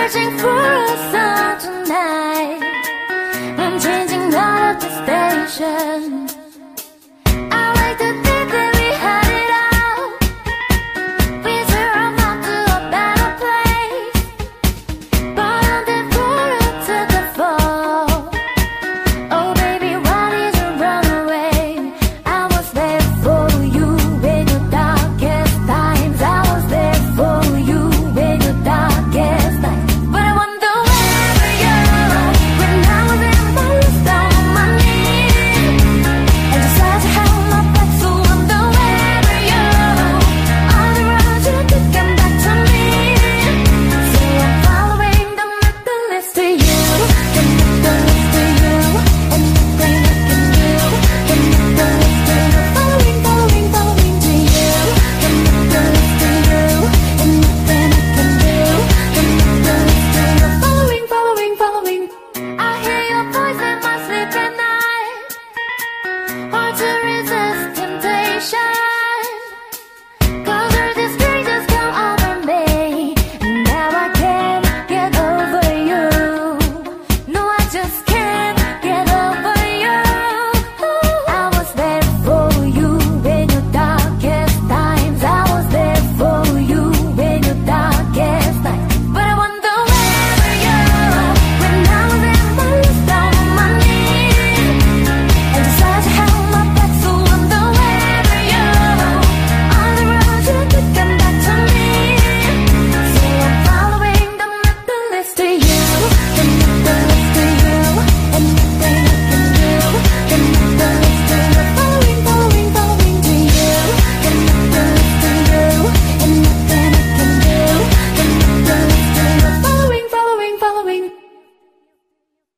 searching for a sun tonight. I'm changing out of the station.